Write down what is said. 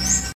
you